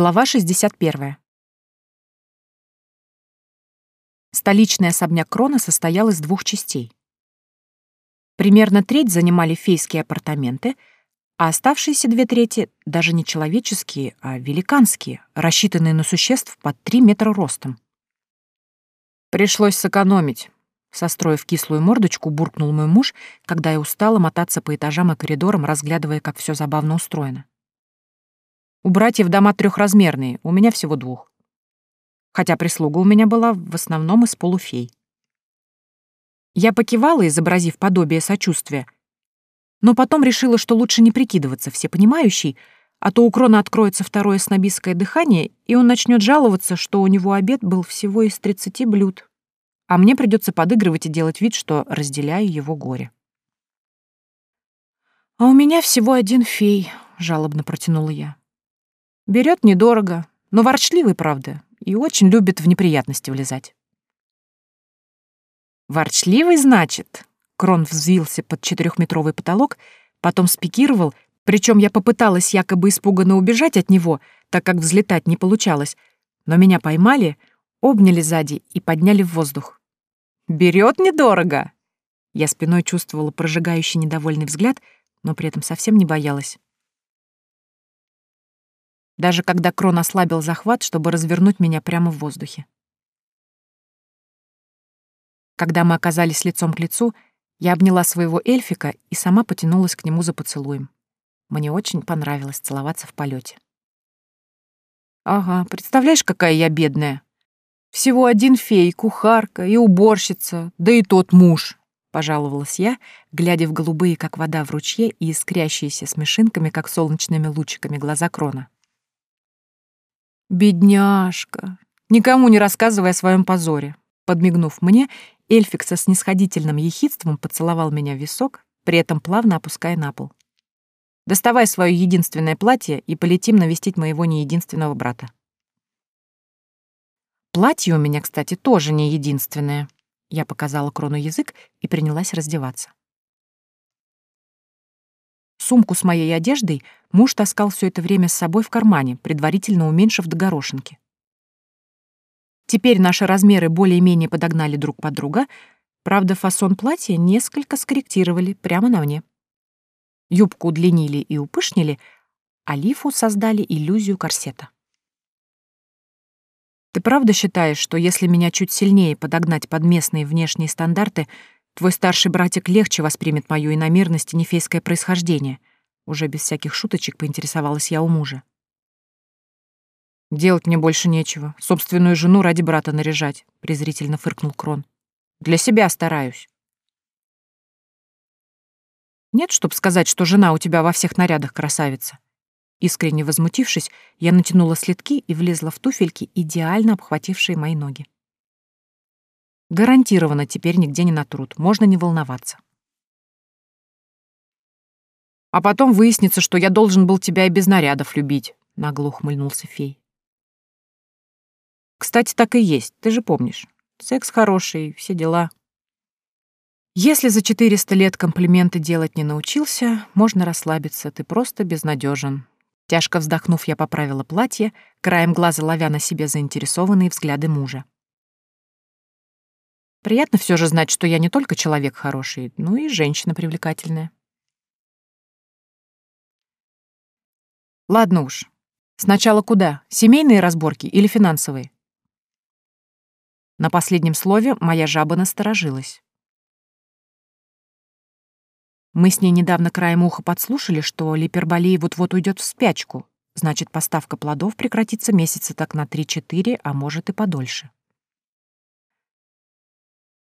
Глава 61. Столичный особняк Крона состоял из двух частей. Примерно треть занимали фейские апартаменты, а оставшиеся две трети — даже не человеческие, а великанские, рассчитанные на существ под три метра ростом. Пришлось сэкономить. Состроив кислую мордочку, буркнул мой муж, когда я устала мотаться по этажам и коридорам, разглядывая, как все забавно устроено. У братьев дома трехразмерные, у меня всего двух. Хотя прислуга у меня была в основном из полуфей. Я покивала, изобразив подобие сочувствия, но потом решила, что лучше не прикидываться всепонимающей, а то у Крона откроется второе снобистское дыхание, и он начнет жаловаться, что у него обед был всего из 30 блюд, а мне придется подыгрывать и делать вид, что разделяю его горе. «А у меня всего один фей», — жалобно протянула я. Берет недорого, но ворчливый, правда, и очень любит в неприятности влезать. «Ворчливый, значит?» Крон взвился под четырехметровый потолок, потом спикировал, причем я попыталась якобы испуганно убежать от него, так как взлетать не получалось, но меня поймали, обняли сзади и подняли в воздух. «Берет недорого!» Я спиной чувствовала прожигающий недовольный взгляд, но при этом совсем не боялась даже когда Крон ослабил захват, чтобы развернуть меня прямо в воздухе. Когда мы оказались лицом к лицу, я обняла своего эльфика и сама потянулась к нему за поцелуем. Мне очень понравилось целоваться в полете. «Ага, представляешь, какая я бедная? Всего один фей, кухарка и уборщица, да и тот муж», — пожаловалась я, глядя в голубые, как вода в ручье, и искрящиеся смешинками, как солнечными лучиками, глаза Крона. «Бедняжка!» Никому не рассказывая о своем позоре. Подмигнув мне, эльфик со снисходительным ехидством поцеловал меня в висок, при этом плавно опуская на пол. «Доставай свое единственное платье и полетим навестить моего неединственного брата». Платье у меня, кстати, тоже не единственное. Я показала Крону язык и принялась раздеваться. Сумку с моей одеждой муж таскал все это время с собой в кармане, предварительно уменьшив до горошинки. Теперь наши размеры более-менее подогнали друг под друга, правда, фасон платья несколько скорректировали прямо на мне. Юбку удлинили и упышнили, а лифу создали иллюзию корсета. Ты правда считаешь, что если меня чуть сильнее подогнать под местные внешние стандарты, Твой старший братик легче воспримет мою иномерность и нефейское происхождение. Уже без всяких шуточек поинтересовалась я у мужа. «Делать мне больше нечего. Собственную жену ради брата наряжать», — презрительно фыркнул Крон. «Для себя стараюсь». «Нет, чтоб сказать, что жена у тебя во всех нарядах красавица». Искренне возмутившись, я натянула следки и влезла в туфельки, идеально обхватившие мои ноги. Гарантированно теперь нигде не натрут, можно не волноваться. А потом выяснится, что я должен был тебя и без нарядов любить, нагло ухмыльнулся фей. Кстати, так и есть, ты же помнишь. Секс хороший, все дела. Если за 400 лет комплименты делать не научился, можно расслабиться, ты просто безнадежен. Тяжко вздохнув, я поправила платье, краем глаза ловя на себе заинтересованные взгляды мужа. Приятно все же знать, что я не только человек хороший, но и женщина привлекательная. Ладно уж. Сначала куда? Семейные разборки или финансовые? На последнем слове моя жаба насторожилась. Мы с ней недавно краем уха подслушали, что Липерболей вот-вот уйдет в спячку, значит, поставка плодов прекратится месяца так на 3-4, а может и подольше.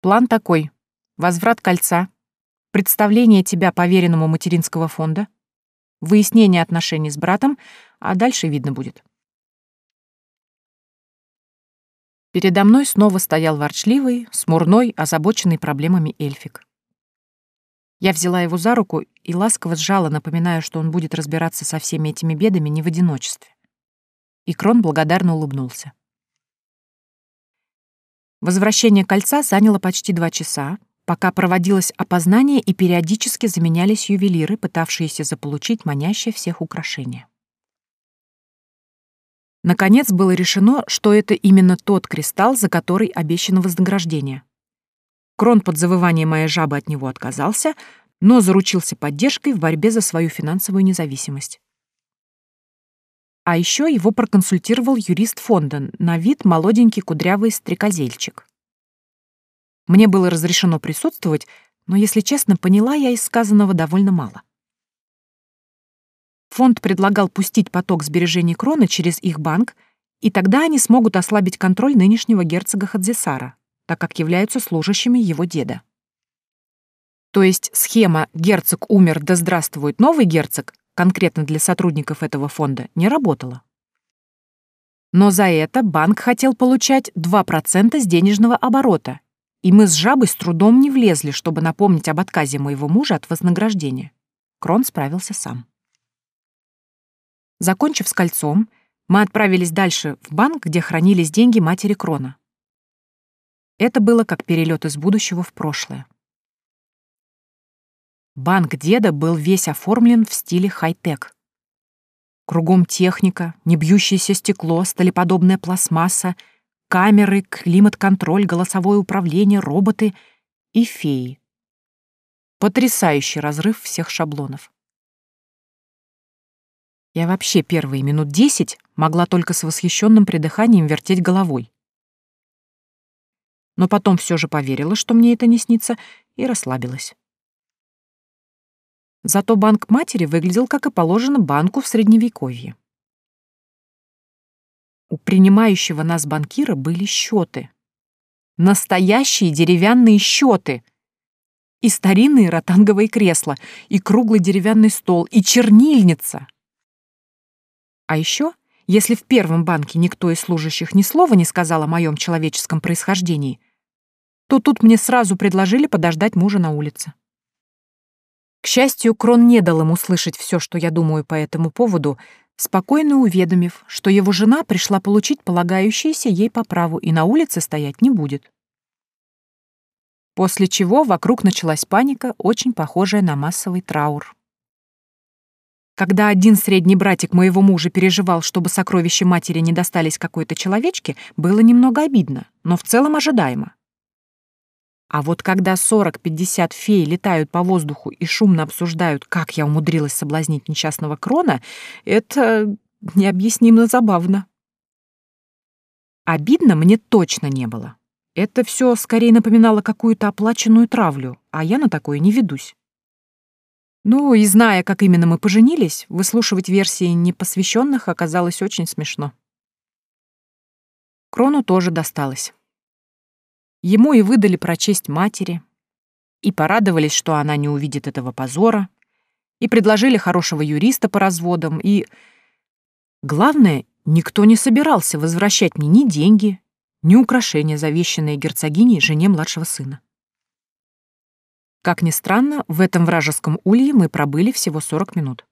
План такой. Возврат кольца, представление тебя поверенному материнского фонда, выяснение отношений с братом, а дальше видно будет. Передо мной снова стоял ворчливый, смурной, озабоченный проблемами эльфик. Я взяла его за руку и ласково сжала, напоминая, что он будет разбираться со всеми этими бедами не в одиночестве. И Крон благодарно улыбнулся. Возвращение кольца заняло почти два часа, пока проводилось опознание и периодически заменялись ювелиры, пытавшиеся заполучить манящее всех украшение. Наконец было решено, что это именно тот кристалл, за который обещано вознаграждение. Крон под завывание моей жабы от него отказался, но заручился поддержкой в борьбе за свою финансовую независимость. А еще его проконсультировал юрист фонда, на вид молоденький кудрявый стрекозельчик. Мне было разрешено присутствовать, но, если честно, поняла я из сказанного довольно мало. Фонд предлагал пустить поток сбережений кроны через их банк, и тогда они смогут ослабить контроль нынешнего герцога Хадзисара, так как являются служащими его деда. То есть схема «герцог умер, да здравствует новый герцог» конкретно для сотрудников этого фонда не работала. Но за это банк хотел получать 2% с денежного оборота, и мы с жабой с трудом не влезли, чтобы напомнить об отказе моего мужа от вознаграждения. Крон справился сам. Закончив с кольцом, мы отправились дальше в банк, где хранились деньги матери Крона. Это было как перелет из будущего в прошлое. Банк деда был весь оформлен в стиле хай-тек. Кругом техника, небьющееся стекло, сталеподобная пластмасса, камеры, климат-контроль, голосовое управление, роботы и феи. Потрясающий разрыв всех шаблонов. Я вообще первые минут десять могла только с восхищенным придыханием вертеть головой. Но потом все же поверила, что мне это не снится, и расслабилась. Зато банк матери выглядел, как и положено, банку в Средневековье. У принимающего нас банкира были счеты. Настоящие деревянные счеты. И старинные ротанговые кресла, и круглый деревянный стол, и чернильница. А еще, если в первом банке никто из служащих ни слова не сказал о моем человеческом происхождении, то тут мне сразу предложили подождать мужа на улице. К счастью, Крон не дал ему слышать все, что я думаю по этому поводу, спокойно уведомив, что его жена пришла получить полагающееся ей по праву и на улице стоять не будет. После чего вокруг началась паника, очень похожая на массовый траур. Когда один средний братик моего мужа переживал, чтобы сокровища матери не достались какой-то человечке, было немного обидно, но в целом ожидаемо. А вот когда 40-50 фей летают по воздуху и шумно обсуждают, как я умудрилась соблазнить несчастного крона, это необъяснимо забавно. Обидно мне точно не было. Это все скорее напоминало какую-то оплаченную травлю, а я на такое не ведусь. Ну, и зная, как именно мы поженились, выслушивать версии непосвященных оказалось очень смешно. Крону тоже досталось. Ему и выдали прочесть матери, и порадовались, что она не увидит этого позора, и предложили хорошего юриста по разводам, и... Главное, никто не собирался возвращать мне ни деньги, ни украшения, завещанные герцогиней жене младшего сына. Как ни странно, в этом вражеском улье мы пробыли всего 40 минут.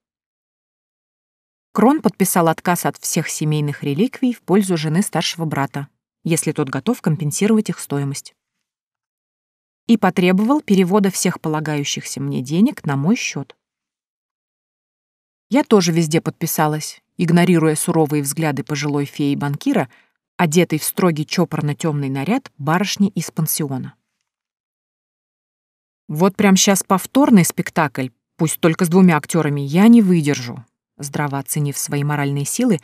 Крон подписал отказ от всех семейных реликвий в пользу жены старшего брата, если тот готов компенсировать их стоимость. И потребовал перевода всех полагающихся мне денег на мой счет. Я тоже везде подписалась, игнорируя суровые взгляды пожилой феи-банкира, одетой в строгий чопорно-темный наряд барышни из пансиона. Вот прям сейчас повторный спектакль, пусть только с двумя актерами, я не выдержу. Здраво оценив свои моральные силы,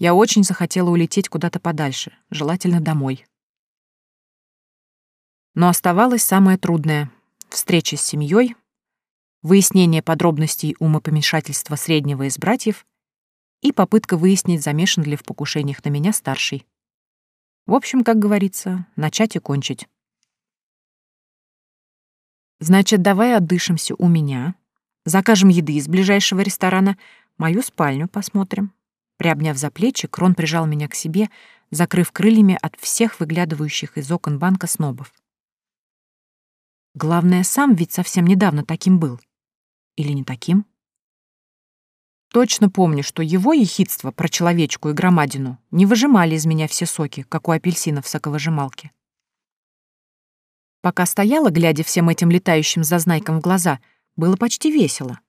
я очень захотела улететь куда-то подальше, желательно домой. Но оставалось самое трудное — встреча с семьей, выяснение подробностей умопомешательства среднего из братьев и попытка выяснить, замешан ли в покушениях на меня старший. В общем, как говорится, начать и кончить. Значит, давай отдышимся у меня, закажем еды из ближайшего ресторана, мою спальню посмотрим. Приобняв за плечи, Крон прижал меня к себе, закрыв крыльями от всех выглядывающих из окон банка снобов. Главное, сам ведь совсем недавно таким был. Или не таким? Точно помню, что его ехидство про человечку и громадину не выжимали из меня все соки, как у апельсина в соковыжималке. Пока стояла, глядя всем этим летающим зазнайкам в глаза, было почти весело.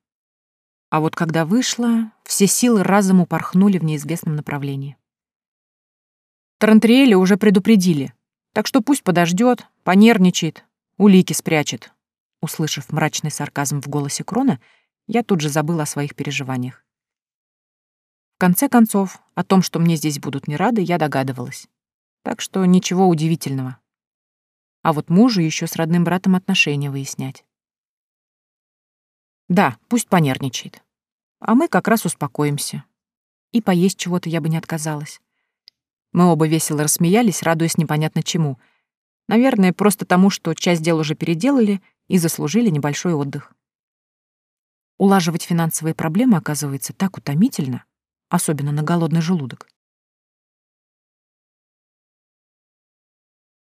А вот когда вышла, все силы разом упорхнули в неизвестном направлении. Тарантриэля уже предупредили, так что пусть подождет, понервничает, улики спрячет. Услышав мрачный сарказм в голосе Крона, я тут же забыла о своих переживаниях. В конце концов, о том, что мне здесь будут не рады, я догадывалась. Так что ничего удивительного. А вот мужу еще с родным братом отношения выяснять. Да, пусть понервничает. А мы как раз успокоимся. И поесть чего-то я бы не отказалась. Мы оба весело рассмеялись, радуясь непонятно чему. Наверное, просто тому, что часть дел уже переделали и заслужили небольшой отдых. Улаживать финансовые проблемы, оказывается, так утомительно, особенно на голодный желудок.